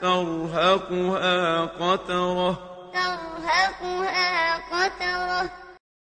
ترهقها قترة. ترهقها